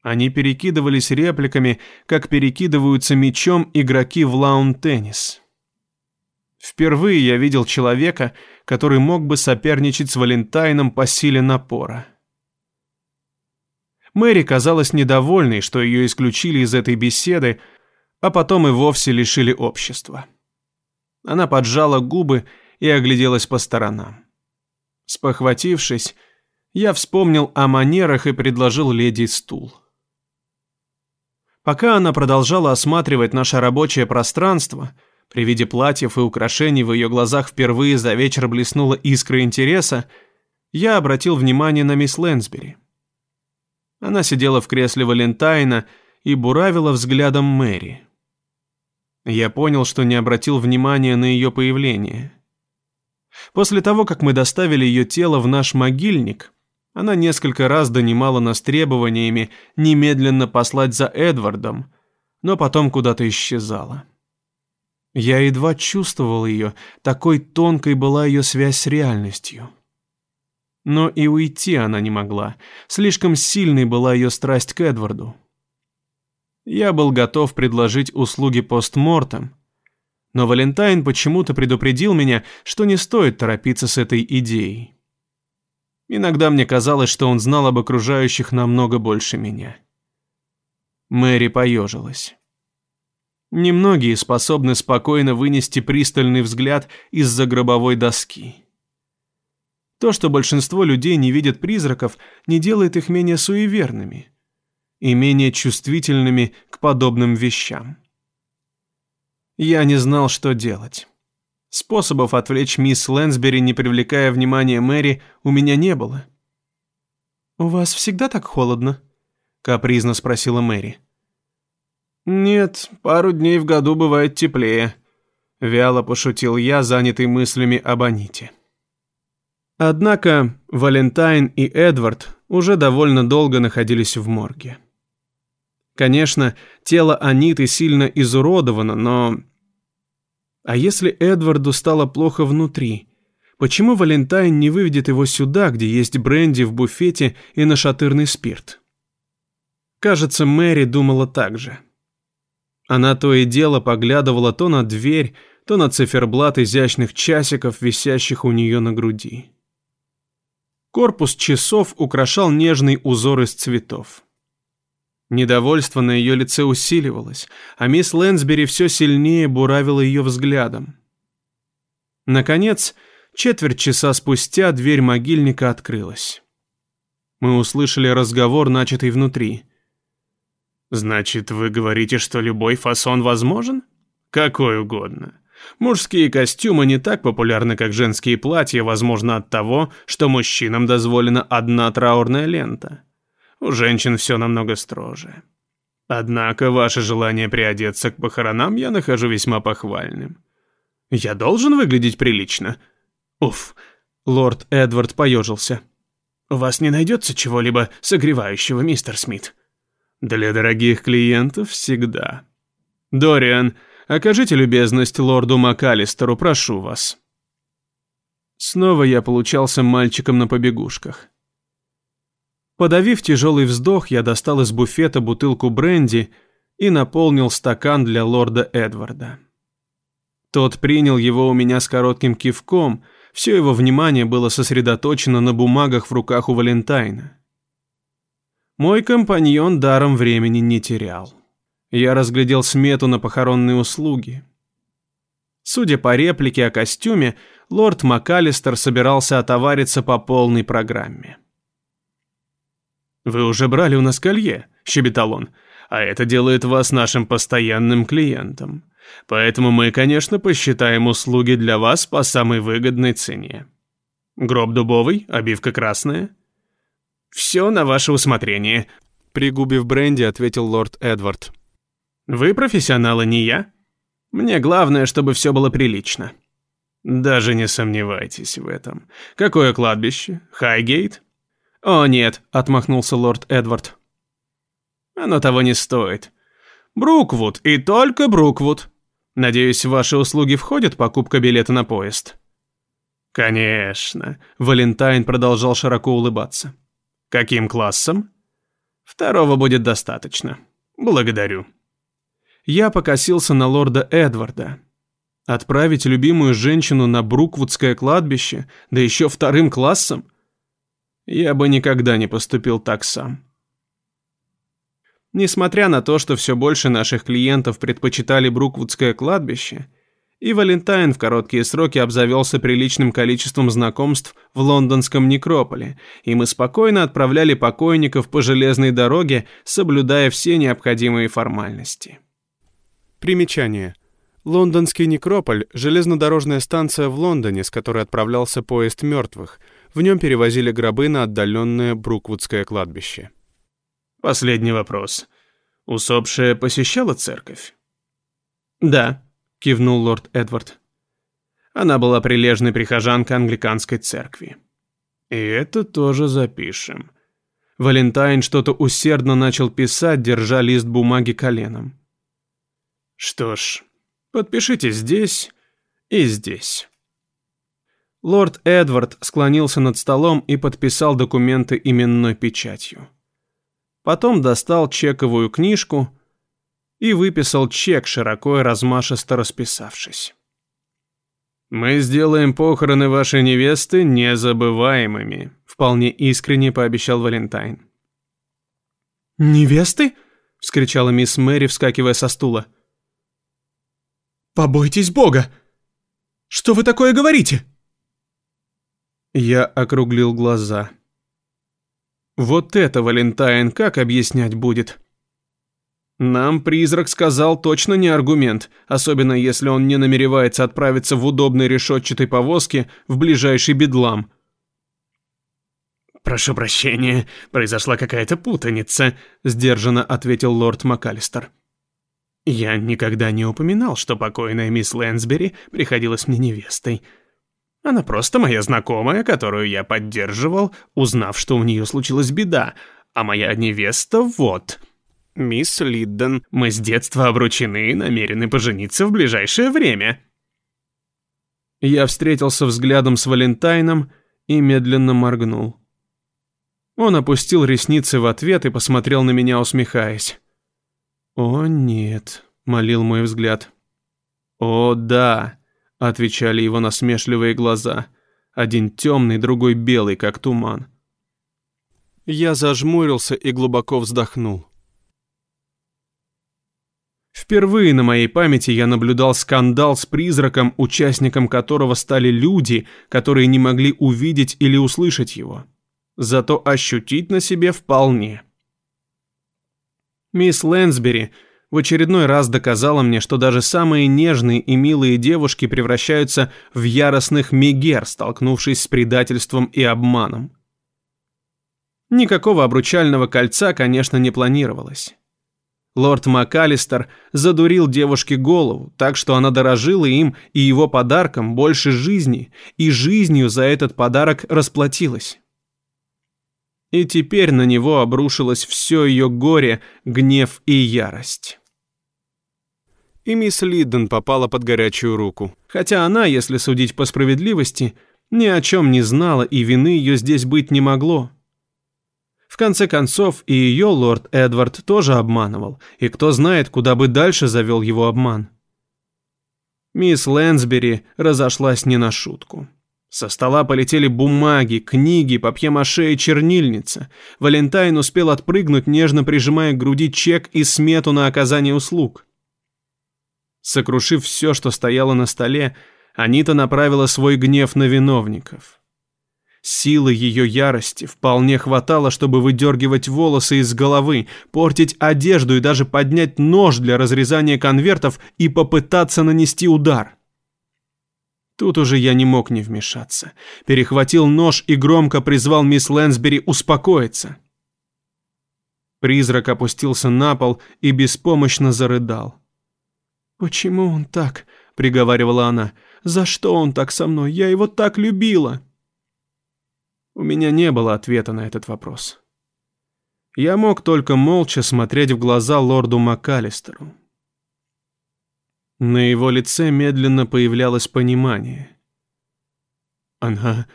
A: Они перекидывались репликами, как перекидываются мечом игроки в лаун-теннис. Впервые я видел человека, который мог бы соперничать с Валентайном по силе напора. Мэри казалась недовольной, что ее исключили из этой беседы, а потом и вовсе лишили общества. Она поджала губы и огляделась по сторонам. Спохватившись, я вспомнил о манерах и предложил леди стул. Пока она продолжала осматривать наше рабочее пространство, при виде платьев и украшений в ее глазах впервые за вечер блеснула искра интереса, я обратил внимание на мисс Лэнсбери. Она сидела в кресле Валентайна и буравила взглядом Мэри. Я понял, что не обратил внимания на ее появление. После того, как мы доставили ее тело в наш могильник, она несколько раз донимала нас требованиями немедленно послать за Эдвардом, но потом куда-то исчезала. Я едва чувствовал ее, такой тонкой была ее связь с реальностью. Но и уйти она не могла, слишком сильной была ее страсть к Эдварду. Я был готов предложить услуги постмортем, но Валентайн почему-то предупредил меня, что не стоит торопиться с этой идеей. Иногда мне казалось, что он знал об окружающих намного больше меня. Мэри поежилась. Немногие способны спокойно вынести пристальный взгляд из-за гробовой доски. То, что большинство людей не видят призраков, не делает их менее суеверными и менее чувствительными к подобным вещам. Я не знал, что делать. Способов отвлечь мисс Лэнсбери, не привлекая внимания Мэри, у меня не было. «У вас всегда так холодно?» — капризно спросила Мэри.
B: «Нет, пару дней в году бывает теплее», — вяло пошутил я, занятый мыслями об Аните.
A: Однако Валентайн и Эдвард уже довольно долго находились в морге. Конечно, тело Аниты сильно изуродовано, но... А если Эдварду стало плохо внутри? Почему Валентайн не выведет его сюда, где есть бренди в буфете и нашатырный спирт? Кажется, Мэри думала так же. Она то и дело поглядывала то на дверь, то на циферблат изящных часиков, висящих у нее на груди. Корпус часов украшал нежный узор из цветов. Недовольство на ее лице усиливалось, а мисс Лэнсбери все сильнее буравила ее взглядом. Наконец, четверть часа спустя дверь могильника открылась. Мы услышали разговор, начатый внутри.
B: «Значит, вы говорите, что любой фасон возможен?» «Какой угодно. Мужские костюмы не так популярны, как женские платья, возможно, от того, что мужчинам дозволена одна траурная лента. У женщин все намного строже. Однако ваше желание приодеться к похоронам я нахожу весьма похвальным. Я должен выглядеть прилично? Уф, лорд Эдвард поежился. У вас не найдется чего-либо согревающего, мистер Смит? Для дорогих клиентов всегда. Дориан, Окажите любезность лорду МакАлистеру, прошу вас».
A: Снова я получался мальчиком на побегушках. Подавив тяжелый вздох, я достал из буфета бутылку бренди и наполнил стакан для лорда Эдварда. Тот принял его у меня с коротким кивком, все его внимание было сосредоточено на бумагах в руках у Валентайна. Мой компаньон даром времени не терял. Я разглядел смету на похоронные услуги. Судя по реплике о костюме, лорд МакАлистер собирался отовариться по полной программе.
B: «Вы уже брали у нас колье», — щебетал он, «а это делает вас нашим постоянным клиентом. Поэтому мы, конечно, посчитаем услуги для вас по самой выгодной цене. Гроб дубовый, обивка красная». «Все на ваше усмотрение», — пригубив бренди, ответил лорд Эдвард. Вы профессионалы, не я. Мне главное, чтобы все было прилично. Даже не сомневайтесь в этом. Какое кладбище? Хайгейт? О, нет, отмахнулся лорд Эдвард. Оно того не стоит. Бруквуд и только Бруквуд. Надеюсь, в ваши услуги входит покупка билета на поезд. Конечно, Валентайн продолжал широко улыбаться. Каким классом? Второго будет достаточно. Благодарю.
A: Я покосился на лорда Эдварда. Отправить любимую женщину на Бруквудское кладбище, да еще вторым классом? Я бы никогда не поступил так сам. Несмотря на то, что все больше наших клиентов предпочитали Бруквудское кладбище, и Валентайн в короткие сроки обзавелся приличным количеством знакомств в лондонском некрополе, и мы спокойно отправляли покойников по железной дороге, соблюдая все необходимые формальности. Примечание. Лондонский некрополь – железнодорожная станция в Лондоне, с которой отправлялся поезд мертвых. В нем перевозили гробы на отдаленное Бруквудское кладбище.
B: Последний вопрос. Усопшая посещала церковь?
A: Да, кивнул лорд Эдвард. Она была прилежной прихожанкой англиканской церкви.
B: И это тоже запишем.
A: Валентайн что-то усердно начал писать, держа лист бумаги коленом.
B: Что ж, подпишите здесь и здесь.
A: Лорд Эдвард склонился над столом и подписал документы именной печатью. Потом достал чековую книжку и выписал чек, широко и размашисто расписавшись.
B: «Мы сделаем похороны вашей невесты незабываемыми», вполне искренне пообещал Валентайн.
A: «Невесты?» вскричала мисс Мэри, вскакивая со стула.
C: «Побойтесь Бога! Что вы такое говорите?»
A: Я округлил глаза. Вот это Валентайн как объяснять будет? Нам призрак сказал точно не аргумент, особенно если он не намеревается отправиться в удобной решетчатой повозке в ближайший бедлам.
B: «Прошу прощения, произошла какая-то путаница», — сдержанно ответил лорд МакАлистер. «Я никогда не упоминал, что покойная мисс Лэнсбери приходилась мне невестой. Она просто моя знакомая, которую я поддерживал, узнав, что у нее случилась беда, а моя невеста вот...» «Мисс Лидден, мы с детства обручены и намерены пожениться в ближайшее время».
A: Я встретился взглядом с Валентайном и медленно моргнул. Он опустил ресницы в ответ и посмотрел на меня, усмехаясь. «О, нет», — молил мой взгляд. «О, да», — отвечали его насмешливые глаза. Один темный, другой белый, как туман. Я зажмурился и глубоко вздохнул. Впервые на моей памяти я наблюдал скандал с призраком, участником которого стали люди, которые не могли увидеть или услышать его. Зато ощутить на себе вполне. Мисс Лэнсбери в очередной раз доказала мне, что даже самые нежные и милые девушки превращаются в яростных мегер, столкнувшись с предательством и обманом. Никакого обручального кольца, конечно, не планировалось. Лорд МакАлистер задурил девушке голову, так что она дорожила им и его подарком больше жизни, и жизнью за этот подарок расплатилась. И теперь на него обрушилось все ее горе, гнев и ярость. И мисс Лидден попала под горячую руку. Хотя она, если судить по справедливости, ни о чем не знала и вины ее здесь быть не могло. В конце концов, и ее лорд Эдвард тоже обманывал, и кто знает, куда бы дальше завел его обман. Мисс Лэнсбери разошлась не на шутку. Со стола полетели бумаги, книги, папье-маше и чернильница. Валентайн успел отпрыгнуть, нежно прижимая к груди чек и смету на оказание услуг. Сокрушив все, что стояло на столе, Анита направила свой гнев на виновников. Силы ее ярости вполне хватало, чтобы выдергивать волосы из головы, портить одежду и даже поднять нож для разрезания конвертов и попытаться нанести удар. Тут уже я не мог не вмешаться. Перехватил нож и громко призвал мисс Лэнсбери успокоиться. Призрак опустился на пол и беспомощно зарыдал. «Почему он так?» — приговаривала она. «За что он так со мной? Я его так любила!» У меня не было ответа на этот вопрос. Я мог только молча смотреть в глаза лорду МакАлистеру. На его лице медленно появлялось понимание. «Она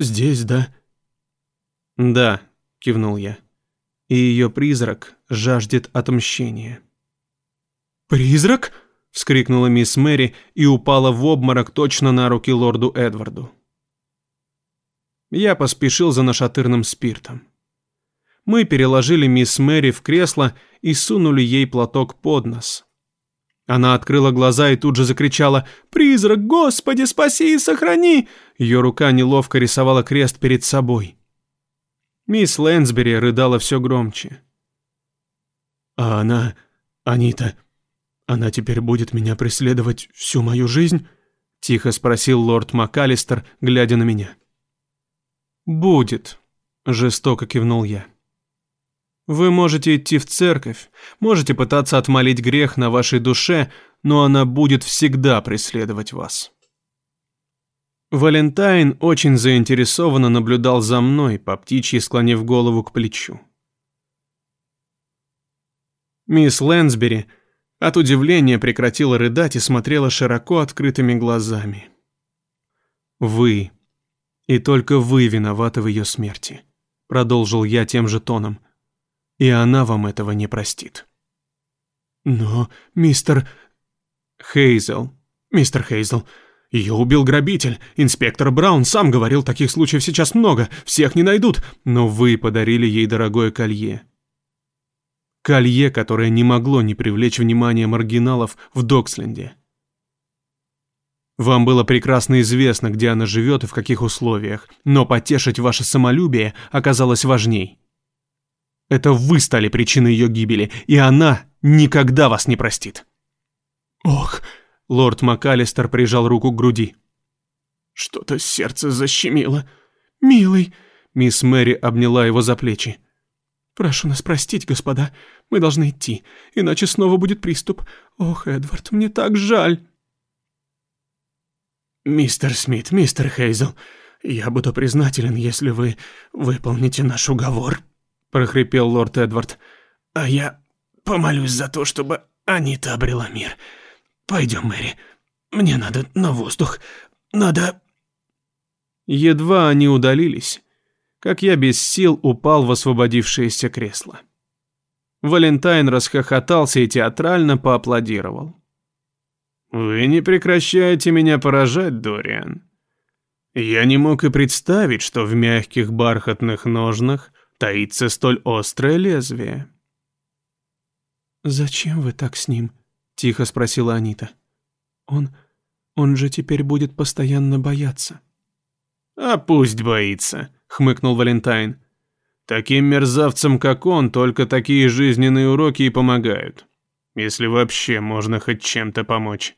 A: здесь, да?» «Да», — кивнул я. «И ее призрак жаждет отмщения».
C: «Призрак?»
A: — вскрикнула мисс Мэри и упала в обморок точно на руки лорду Эдварду. Я поспешил за нашатырным спиртом. Мы переложили мисс Мэри в кресло и сунули ей платок под нос. Она открыла глаза и тут же закричала «Призрак, Господи, спаси и сохрани!» Ее рука неловко рисовала крест перед собой. Мисс Лэнсбери рыдала все громче. «А она, Анита, она теперь будет меня преследовать всю мою жизнь?» — тихо спросил лорд МакАлистер, глядя на меня. «Будет», — жестоко кивнул я. «Вы можете идти в церковь, можете пытаться отмолить грех на вашей душе, но она будет всегда преследовать вас». Валентайн очень заинтересованно наблюдал за мной, по птичьи склонив голову к плечу. Мисс Лэнсбери от удивления прекратила рыдать и смотрела широко открытыми глазами. «Вы и только вы виноваты в ее смерти», — продолжил я тем же тоном. «И она вам этого не простит». «Но, мистер...» «Хейзел, мистер Хейзел, ее убил грабитель. Инспектор Браун сам говорил, таких случаев сейчас много, всех не найдут, но вы подарили ей дорогое колье». Колье, которое не могло не привлечь внимание маргиналов в Доксленде. Вам было прекрасно известно, где она живет и в каких условиях, но потешить ваше самолюбие оказалось важней. Это вы стали причиной ее гибели, и она никогда вас не простит.
C: Ох,
A: лорд МакАлистер прижал руку к груди.
C: Что-то сердце защемило. Милый,
A: мисс Мэри обняла его за плечи.
C: Прошу нас простить, господа. Мы должны идти, иначе снова будет приступ. Ох, Эдвард, мне так жаль. «Мистер Смит, мистер Хейзел, я буду признателен, если вы выполните наш уговор», — прохрипел лорд Эдвард. «А я помолюсь за то, чтобы Анита обрела мир. Пойдем, Мэри. Мне надо на воздух. Надо...»
A: Едва они удалились, как я без сил упал в освободившееся кресло. Валентайн расхохотался и театрально поаплодировал.
B: «Вы не прекращаете меня поражать, Дориан. Я не мог и представить, что в мягких бархатных ножнах таится столь острое лезвие».
C: «Зачем вы так с ним?» — тихо спросила Анита. «Он... он же теперь будет постоянно бояться».
B: «А пусть боится», — хмыкнул Валентайн. «Таким мерзавцам, как он, только такие жизненные уроки и помогают если вообще можно хоть чем-то помочь.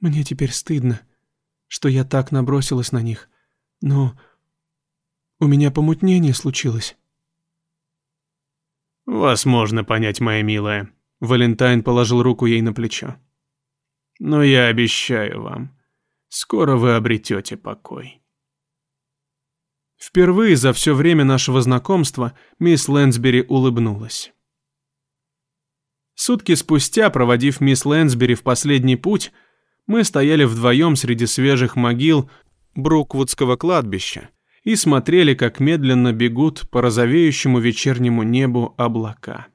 C: Мне теперь стыдно, что я так набросилась на них, но у меня помутнение случилось.
B: Вас можно понять, моя милая. Валентайн положил руку ей на плечо. Но я обещаю вам, скоро вы обретете покой.
A: Впервые за все время нашего знакомства мисс Лэнсбери улыбнулась. Сутки спустя, проводив мисс Лэнсбери в последний путь, мы стояли вдвоем среди свежих могил Бруквудского кладбища и смотрели, как медленно бегут по розовеющему вечернему небу облака.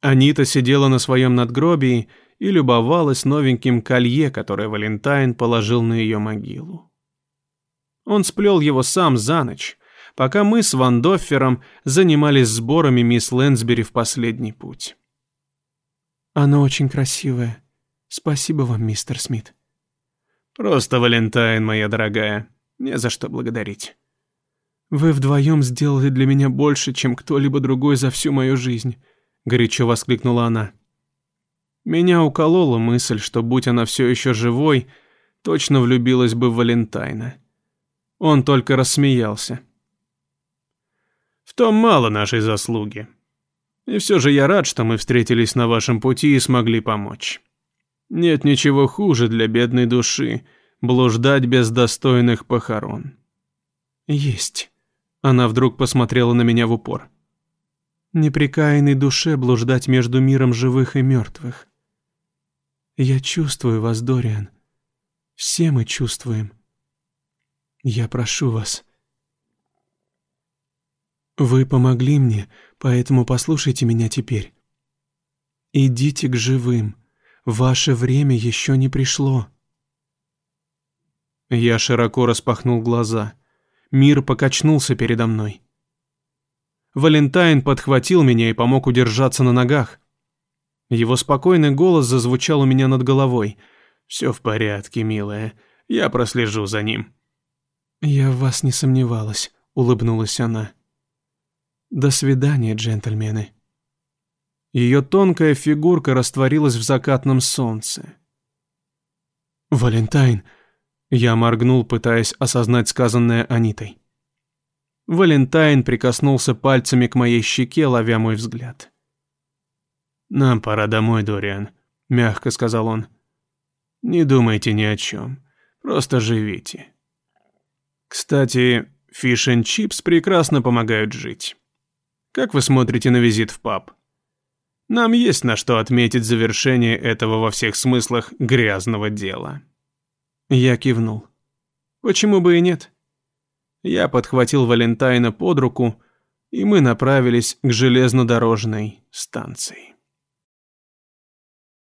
A: Анита сидела на своем надгробии и любовалась новеньким колье, которое Валентайн положил на ее могилу. Он сплел его сам за ночь, пока мы с Ван Доффером занимались сборами мисс Лэнсбери в последний путь.
C: «Оно очень красивое. Спасибо вам, мистер Смит».
B: «Просто Валентайн, моя дорогая. Не за что благодарить».
C: «Вы вдвоем сделали для меня больше, чем кто-либо другой за всю мою жизнь», — горячо воскликнула она. Меня уколола мысль, что, будь она все еще живой, точно влюбилась бы в Валентайна. Он только рассмеялся.
B: В мало нашей заслуги. И все же я рад, что мы встретились на вашем пути и смогли помочь. Нет ничего хуже для бедной души блуждать без достойных похорон.
C: Есть. Она вдруг посмотрела на меня в упор. Непрекаянной душе блуждать между миром живых и мертвых. Я чувствую вас, Дориан. Все мы чувствуем. Я прошу вас, вы помогли мне, поэтому послушайте меня теперь. Идите к живым. Ваше время еще не пришло.
A: Я широко распахнул глаза. Мир покачнулся передо мной. Валентайн подхватил меня и помог удержаться на ногах. Его спокойный голос зазвучал у меня над головой. «Все в порядке, милая. Я прослежу за ним».
C: «Я в вас не сомневалась», — улыбнулась она. До свидания, джентльмены.
A: Ее тонкая фигурка растворилась в закатном солнце.
C: «Валентайн!» Я моргнул, пытаясь осознать сказанное Анитой.
A: Валентайн прикоснулся пальцами к моей щеке, ловя мой взгляд.
B: «Нам пора домой, Дориан», — мягко сказал он. «Не думайте ни о чем, просто живите. Кстати, фиш-н-чипс прекрасно помогают жить». Как вы смотрите на визит в паб? Нам есть на что отметить завершение этого во всех смыслах грязного дела».
A: Я кивнул. «Почему бы и нет?» Я подхватил Валентайна под руку, и мы направились к железнодорожной станции.